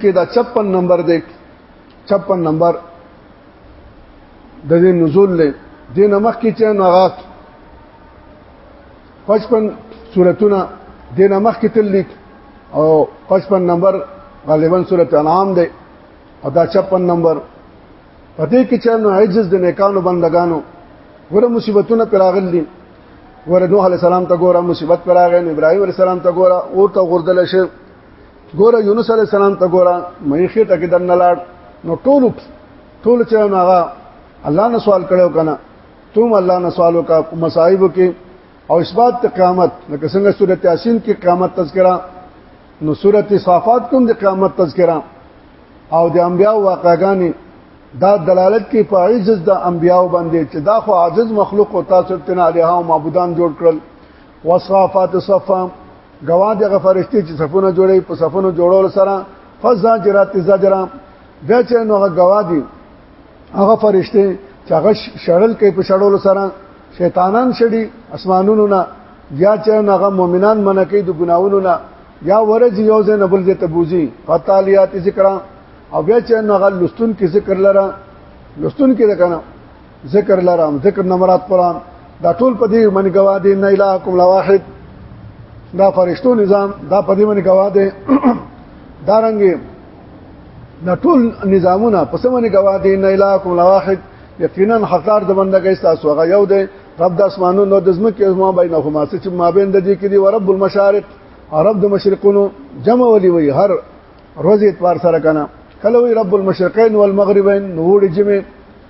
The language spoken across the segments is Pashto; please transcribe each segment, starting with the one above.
کې دا 56 نمبر دی 56 نمبر د دې نزول له دې نمخ کې چې نغات 55 سورتونه دې نمخ کې تل لیک او 55 نمبر غالبا سورته انعام دی او دا 56 نمبر پدې کې چې نو عجز د نیکانو بندگانو ګوره مصیبتونه پراغل دي ور نوح علی السلام ته ګوره مصیبت پراغې نو ابراهیم علی السلام ته ګوره او ته غردل شه ګوره یونس علی السلام ته ګوره مې خې ټکې دن لاړ نو ټول ټول چې هغه الله نه سوال کړو کنه تم الله نه سوالو کا مصائب کې او اثبات ته قیامت لکه څنګه سورته یاسین کې قیامت تذکرہ نو سورته صافات کوم د قیامت تذکرہ او د انبیاء واقعګانی دا دلالت کوي په عجز د انبیاء باندې چې دا خو عاجز مخلوق او تاسو تن علیها او معبودان جوړ کړل وصافات صفا غوا دغه فرشتي چې صفونه جوړي په صفونو جوړول سره فزاجرات زجرا بیا چې نو هغه غوا دي هغه فرشتي چې هغه شړل کوي په شړول سره شیطانان شړي اسمانونو نه یا چې هغه مؤمنان منکې د ګناونو نه یا ورځ یو ځای نه بل ځای ته بوزي فتالیات ذکر او بیا چې هغه لستون کې ذکر لره لستون کې ده کنه ذکر لرم ذکر نه مراد قران دا ټول په دې من گواه دي نه الهکم لواحد دا فرشتو نظام دا په دې من گواه دي دا رنګي دا ټول نظامونه په سمونه گواه دي نه الهکم لواحد یقینا حقدار د بندګۍ تاسو هغه یو دی رب د اسمانونو نو د زمکه ما بینهما چې ما بین د دې کې دی رب المشارق رب د مشرقونو جمع ولي وي هر روزي اتوار سره کنه کله وي رب المشرقين والمغربين نور جمع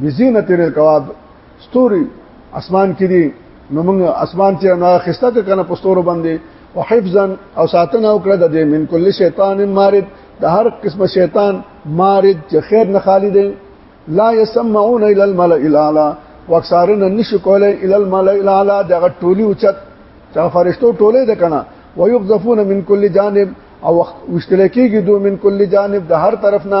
بزینه تیرې کواد ستوري اسمان کې دي نو موږ اسمان چې نه خسته کنه پستور باندې او حفظا او ساتنه وکړه د دې من کل شیطان مارد د هر قسم شیطان مارد چې خیر نه خالی دی لا يسمعون الى الملأ الاعلى واکثرن نشو کولای الى الملأ الاعلى دغه ټولي اوچت چې فرشتو ټوله ده کنه ويقذفون من كل جانب او وشتل کېږي دوه من کل جانب د هر طرف نه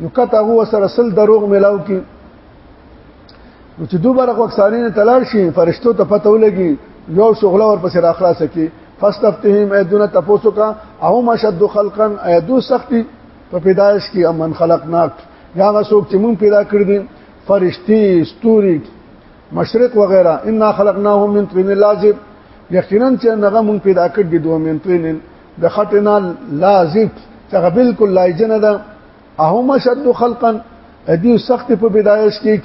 نو کته هو سره سل دروغ ملاو کی نو چې دوباره کو اکثرین تلار شي فرشتو ته پته ولګي یو شغله ور پسې راخلاص کی فاستفتهم ایدونه تاسو کا او مشد خلقا ایدو سختی په پیدایش کې امن خلقناک یا غسوک چې مون پیدا کړی دي فرشتي ستوري مشرق وغیرہ انا خلقناهم من طين لازب یقینا چې هغه مون پیدا کړی دوه من طين د خټنا لازم څنګه بالکل لایجنه ده اهم شد خلقا ادي سخت په بدايش کې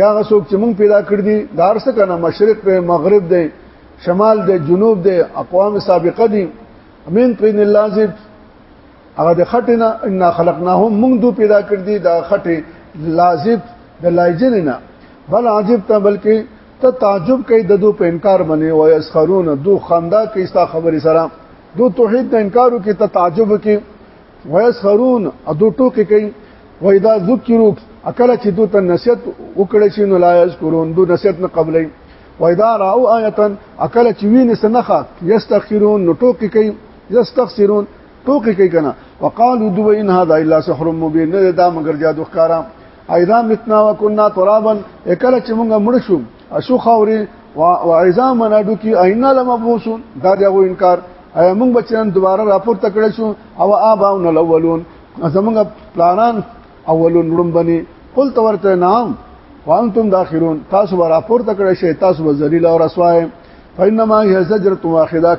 یا غسوک چې مونږ پیدا کړ دي دار څه کنه مشرق په مغرب دی شمال دی جنوب دی اقوام سابقه دي امین پرین لازم هغه د خټنا ان خلقناهم مونږ دو پیدا کړ دي دا خټه لازم د لایجنه بل عجب ته بلکې ته تعجب کوي د دو په انکار باندې وای اسخرون دو خندا کوي ستا خبرې سره دو توحید نه انکارو کې ته تعجب کوي وای اسخرون ادو ټوکې کوي وای دا ذکرو اکل چې دو ته نصیحت وکړي چې نو لا یذکرون دو نصیحت نه قبلې وای دا راو آیتن اکل چې وینې سنخه یستخرون نو ټوکې کوي یستخسرون ټوکې کوي کنه وقالو دو ان هذا الا سحر مبین نه دا مگر جادو ښکارا اذا متنا وكنا ترابا کله چې موږ مړ شو اشو خوري او عظام منادو کې اینا لمبوسون دا دغه انکار ایا موږ بچیان دوباره راپور تکړه شو او اباون الاولون زموږ پلانان اولون لړم بني قل تورته نام وانتم داخرون تاسو راپور تکړه شي تاسو ذلیل او رسوای فینما هی زجرت واحده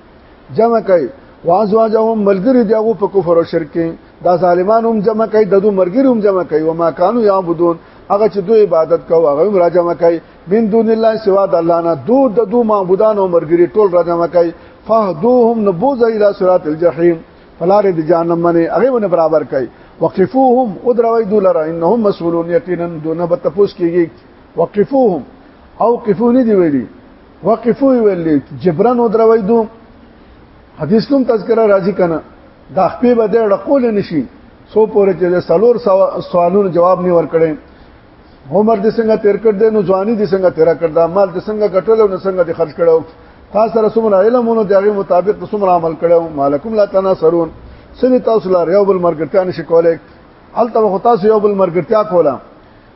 جمع کوي وازواجهم ملګری دی هغه په کفر او شرک دا ظالمان هم جمع کوي د دوه مرګری هم جمع کوي وما كانوا يعبدون هغه چې دوی عبادت کوي هغه هم راجم کوي من دون الله سوا د الله نه دو د دو معبودان او مرګری ټول راجم کوي فهدوهم نبوذ الى صراط الجحيم فلار د جهنم باندې هغه ونه برابر کوي وقفوهم ودروي دولرا انهم مسؤولون یقینا دونه به تفوس کیږي وقفوهم او قفونی دی ویلي وقفو ویل جبران او دروي دو حدیث کوم تذکرہ راځي کنه دا خپې به د ړقول نشي سو پورې چې سلور سوالونو جواب نه ورکړي عمر دې څنګه تیر کړ دې نو ځواني دې څنګه تیر کړ دا مال دې څنګه ګټل او څنګه دې خرج کړو تاسو سره څومره علم ونه دغه مطابق څومره عمل کړو مالکم لا تناصرون سړي تاسو لار یو بل مرګرتیا نشي کولای حالت به تاسو یو بل مرګرتیا کوله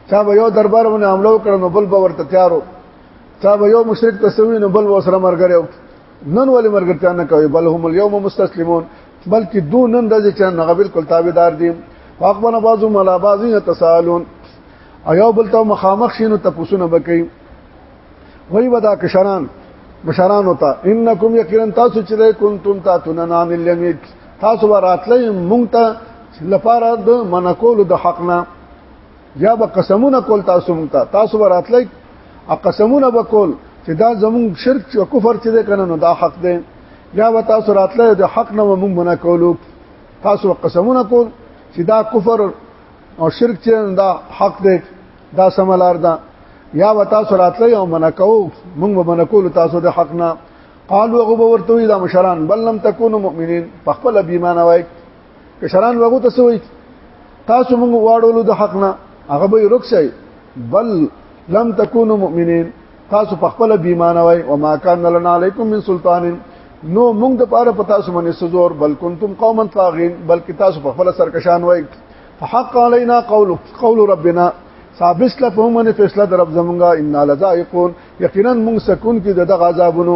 چا به یو دربار باندې عملو کړو نو بل به ورته تیارو تا به یو مشرک تسوی نو بل وسره مرګره نن ولې مرګرتیا نه کوي بل هم اليوم مستسلمون بلکې دو نن د چې نه بالکل تابعدار دي واقبل بعضو ملا بعضی تسالون ایو بل ته مخامخ شینو تپوسونه بکې وای ودا کشران مشران ہوتا انکم یقینا تاسو چې کنتم تاتون عن الیمین تاسو وراتلې مونږ ته لپاره د منکول د حقنا یا به قسمونه کول تاسو مونږ ته تاسو براتلای ا قسمونه وکول چې دا زمونږ شرک او کفر چې ده کنه نو دا حق ده یا به تاسو راتلای د حق نه مونږ منع کولو تاسو قسمونه کول چې دا کفر او شرک چې دا حق ده دا سملار ده یا به تاسو راتلای او منع کوو مونږ به منع کول تاسو د حق نه قالوا غبورتوی دا مشران بل لم تکونو مؤمنین په خپل بیمانه وای کشران وغو ته سوې تاسو موږ واړولو د حق نه هغه به رکسي بل لم تکونو مؤمنین تاسو په خپل بیمانه وای او ما کان لنا علیکم من سلطان نو موږ د پاره پتا سو منې سزور بل کنتم قوما طاغین بلکې تاسو په خپل سرکشان وای فحق علينا قول قول ربنا ثابت له په موږ فیصله در رب زمونږه ان لذائقون یقینا موږ سکون کې د عذابونو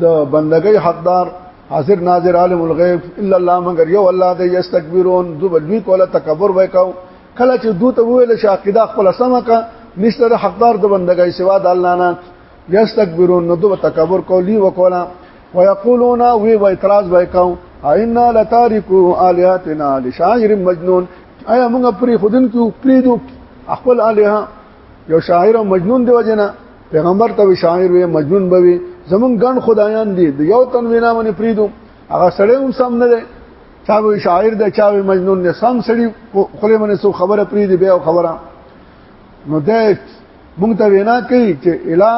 د بندګۍ حقدار حاضر ناظر عالم الغیب الا الله مگر یو الله دې یستكبرون دوی دوی کوله تکبر وکاو کله چې دوی ته ویل چې عقیده خپل سمه کا نشته حقدار د بندګۍ سوا د الله نه یستكبرون نو دوی تکبر کولی وکولا ويقولون وی و اعتراض وکاو اینا لتارکو الہاتنا لشاعر مجنون ایا موږ پری خودن کې پری دو خپل الہ یو شاعر او مجنون دی وجنه پیغمبر ته شاعر وي مجنون بوي زمون ګڼ خدایان دي د یو تن وینا باندې پریدو هغه سړی هم سم نه دی چا وی شاعر دی چا وی مجنون دی سم سړی خله باندې سو خبره پریدي بیا خبره نو ده مونږ ته وینا کوي چې الا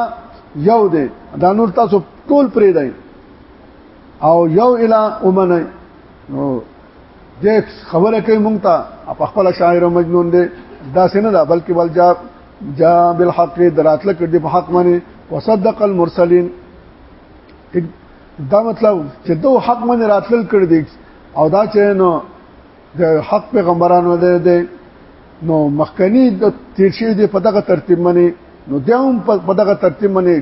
یو دی دا نور تاسو ټول پریدای او یو الا ومنه نو دې خبره کوي مونږ ته په خپل شاعر او مجنون دی دا سینه دا بلکې بل جا جا بالحق دراتل کړ دې په حق باندې وصدق المرسلین دا مطلب چې دو حق باندې راتل کړ دې او دا چې نو د حق پیغمبرانو دې نو مخکنی د تیر شوی دی په دغه ترتیب باندې نو دا هم په دغه ترتیب باندې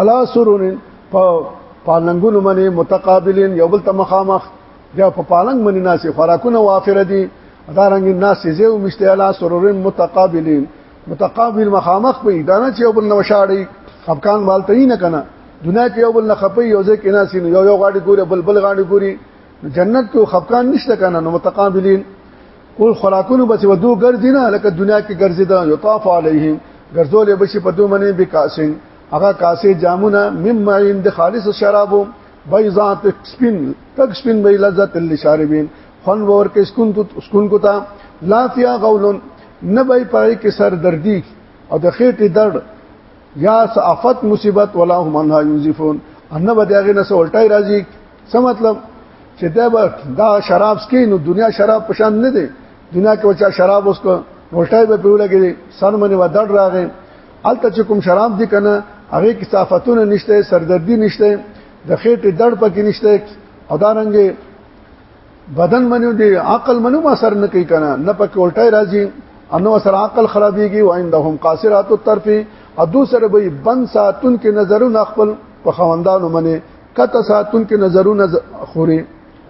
علا سرون په پالنګونو باندې متقابلین یو بل ته مخامخ یا په پالنګ باندې ناسې خوراکونه وافر دي دا رنګ ناسې زیو مشته علا سرور متقابلین متقابل مخامخ په ادانه چې یو بل نو شاړي خفقان والته نه کنه دنیا کې یو بل نه خپي یو ځکه ناسې یو یو غاډي ګوري بل بل غاډي ګوري جنت کې خفقان نشته کنه نو متقابلین او خوراکونو بچ ودو ګرځي نه لکه دنیا کې ګرځي دا یطاف علیهم ګرځول به شي په دوه منی به کاسین هغه کاسې جامونه مم معین د خالص شرابو بيضا تک سپین تک سپین به لذت للشاربین خون ور کې سکون تو سکون کو تا لا فیا غولن نه به پای کې سر دردی او د خېټې درد یا صافت مصیبت ولا هم انها یوزفون ان به دغه نس الټای راځي څه مطلب چې دا به دا شراب سکي نو دنیا شراب پشان نه دی دنیا کې وچا شراب اوس کو روټای به پیوله کې سر منی ودړ راغې الته چې کوم شراب دي کنه هغه کې صافتونه نشته سردردي نشته د خېټې دړ پکې نشته او دا رنګ بدن منو دی عقل منو ما سر نه کوي کنه نه پکې الټای راځي انو سره عقل خرابيږي و عندهم قاصرات الطرف ادو سره به بند ساتون کې نظرونه خپل په خوندانو منه کته ساتون کې نظرونه خوري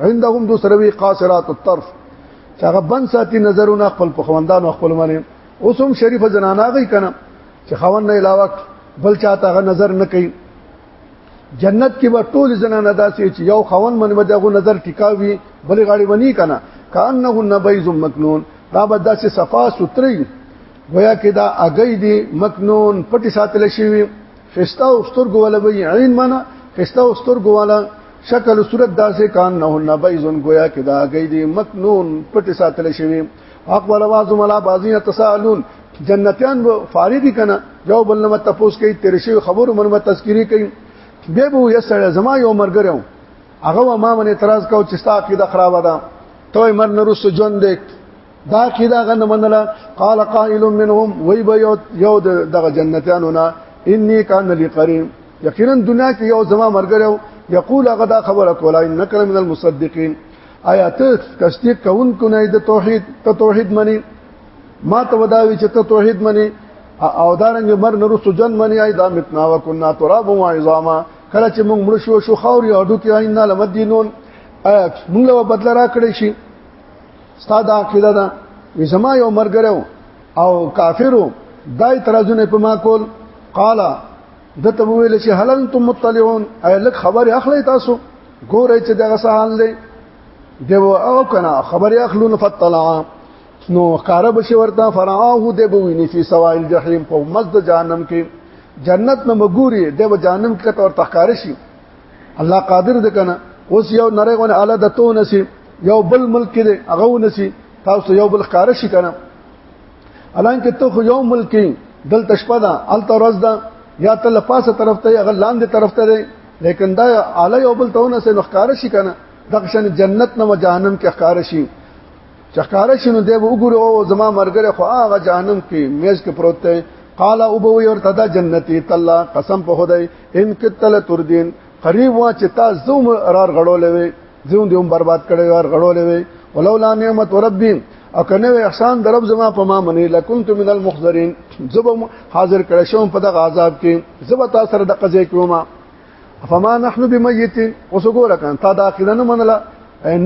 عندهم دو سروي قاصرات الطرف چې هغه بن ساتي نظرونه خپل په خوندانو خپل باندې اوس هم شریف زنانا غي کنه چې خوند نه علاوه بل چاته هغه نظر نه کوي جنت کې به ټول زنانه داسې چې یو خوند من مدغه نظر ټیکاوي بلې غاړي ونی کنه کانه بيز مكنون دا به داسې صفا ستري گویا کې دا اگې دي مكنون پټي ساتل شي فستا او سترګو ولا به عین معنا فستا او سترګو ولا شکل صورت داسې کان نه نه بيزن گویا کې دا گئی دي مکنون پټ ساتل شوی حق ولا وازم ولا بازین تسالون جنتیان به فارغی کنه جواب لنه تپوس کوي تیر شي خبر منمه تذکری کوي به به یسړ زما یو مرګره هغه ما من اعتراض کو چې ستا عقیده خراب ده توې مر نرس ژوند دا کیدا غن منله قال قائل منهم وی به یو دغه جنتانو نه انی کان لی قریم یقینا دنیا کې یو زما مرګره یقول هغه دا خبره کوله انک من المصدقین آیات تصدیق کون کو نه د توحید ته توحید منی ما ته وداوی چې ته توحید منی او دارنګ مر نرسو جن منی آی دا متنا وکنا تراب و عظاما کله چې موږ مړ شو شو خاوري اډو کې آینه لمدینون موږ له بدل را کړی شي استاد عقیده دا زما یو مرګرو او کافرو دای ترازونه په ما کول قال د ته ویل چې هل انتم مطلعون اي لک خبر اخلي تاسو ګورئ چې دغه سهال دی دیو او کنا خبر اخلون فطلع نو قاره بشي ورته فرعاه دی بویني فی سوائل جهنم په مزد جهنم کې جنت نه مګوري دی جهنم کې تور تخکار شي الله قادر د کنه اوس یو نری غونه اعلی د تو نسی یو بل ملک کې دی هغه ونسی تاسو یو بل ښکار شي کنه الانکه ته خو یو ملک کې دل تشپه ده ال ترز ده یا ته لپاسه طرف ته هغه لاندې طرف ته دی لیکن دا اعلی یو بل ته ونسی نو ښکار شي کنه دغه شان جنت نه جهنم کې ښکار شي چخکاره شنو دی به وګوره او زما مرګره خو هغه جهنم کې میز کې پروت دی قال او به ور تدا جنتی تعالی قسم په خدای ان کتل تر دین قریب وا چې تا زوم قرار غړولې وي زوم دې هم برباد کړي ور غړولې وي ولولا نعمت ربي او کنه احسان در رب زما په ما منی لکنت من المخذرین زب حاضر کړه شوم په دغه عذاب کې زب تاسو سره د قضې کومه فما نحنو بمیتین اوس ګوره کان تا دا عقیده نه منله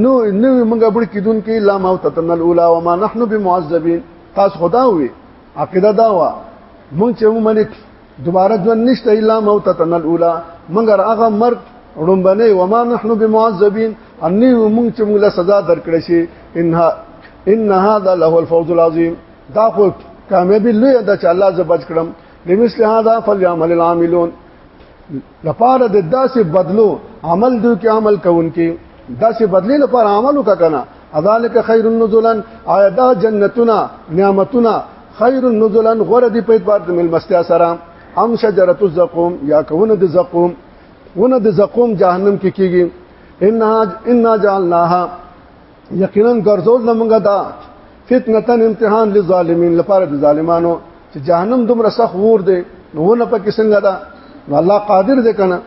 نو نو موږ بړ کیدون کې لا موت تن الاولى وما نحنو بمعذبین تاسو خدا وي عقیده دا وا مونږ چې مونږ دوباره ژوند نشته الا موت تن الاولى مګر هغه مرګ رومبنه وما نحنو بمعذبین انی مونږ چې موږ له سزا درکړې شي انها ان هذا له الفوز العظیم دا خو کامیابی لوی ده چې الله زبج کړم لمثل هذا فليعمل العاملون لپاره د داسې بدلو عمل دوی کې عمل کوونکي داسې بدلی لپاره عمل وکنا اذالک خیر النزلا آیا دا جنتنا نعمتنا خیر النزلا غره دی په اعتبار د ملمستیا سره ام شجره الزقوم یا کونه د زقوم ونه د زقوم جهنم کې کیږي ان ان جعلناها یقینا ګرځول زمونږه دا فتنتن امتحان للظالمین لپاره د ظالمانو چې جهنم دومره سخت ور دی نو نه پکې څنګه دا نو الله قادر دی کنه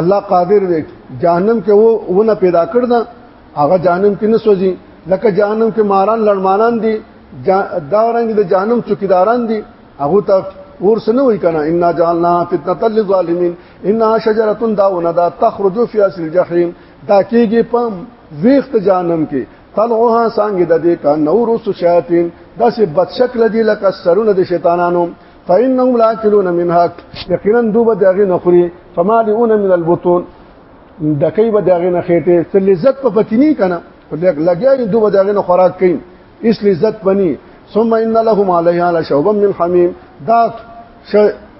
الله قادر دی جهنم کې و ونه پیدا کړ دا هغه جهنم کې نه سوځي لکه جهنم کې ماران لړمانان دي دا رنګ د جهنم چوکیداران دي هغه ته ور سنه وی کنه ان جعلنا فتنه للظالمین ان شجره داونه دا تخرج فی اصل الجحیم دا کیږي په ویخت جانم کې طلعها سانګه د دې کا نورس شیاطین داسې بد شکل دي لکه سرونه د شیطانانو فإنهم لا يأكلون منها یقینا دوبه دغه نخري فمالئون من البطون دکې به دغه نخېټه څه لذت په پتینی کنه لګ لګیا دوبه دغه نه خوراک کین اس لذت بني ثم ان لهم عليها لشوبا من حميم دا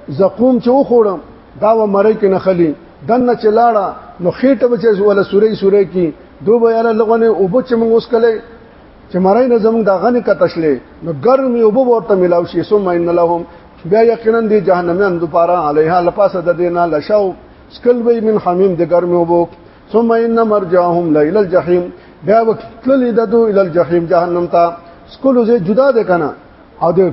زقوم چې وخورم دا و مړی کې نه خلی دنه چلاړه نو خېټه بچي ولا سورې سورې کې دوه بیاله لغونه او بچ موږ اوس کله چې مړی نه زموږ دا غنه کتشلې نو ګرمي او ورته ملاو شي سو مین لهم بیا یقینا دی جهنميان دوپاره علیها لپاسه د دینه لشاو سکل به من حمیم د ګرمي وبو ثم ان مرجعهم لیل الجحیم بیا وکتل ددو ال الجحیم جهنم ته سکل زه جدا ده کنه او د